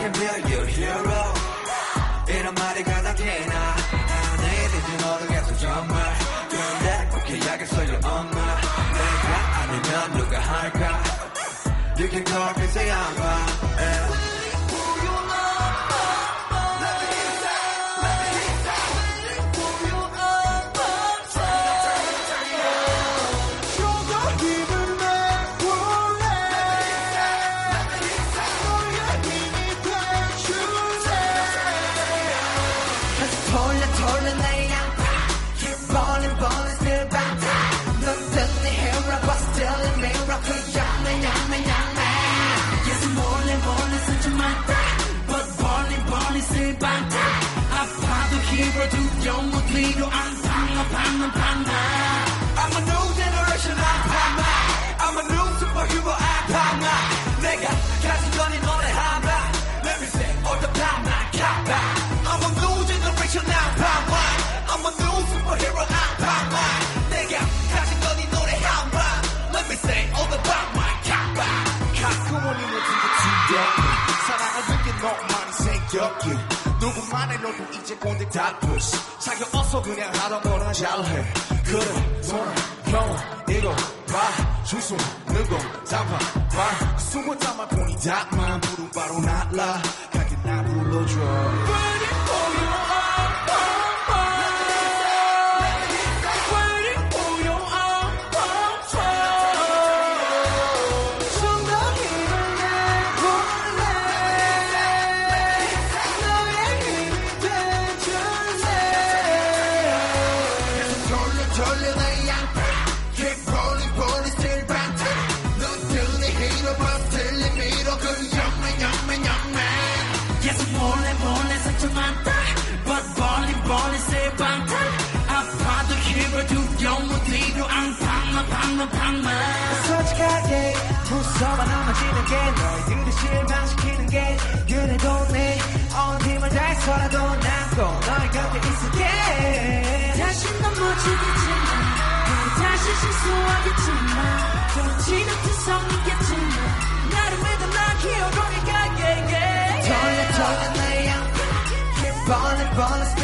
can be your hero. 이런 말이 가닥해나 내일인지 모르겠어 정말 그런데 꼭 해야겠어요 엄마 내가 아니면 누가 할까 You can call 너만이 생겼기. 누구만의 너도 이제 꼰대 다 push 사겨 어서 그냥 하던 거나 잘해. 그래 손아 형아. 이거 봐. 주소 는 거 잡아 봐. 숨을 담아 보니 다만 부른 바로 날라. 가게 나 불러줘 솔직하게 무서워 넘어지는 게 너희들이 실망시키는 게 그래도 내온 힘을 다해서라도 남고 너의 곁에 있을게 다시 실수하겠지만 좋지는 투성이겠지만 나를 믿어 난 히어로니까 yeah, yeah. 돌려 돌려 내 양파 Keep balling balling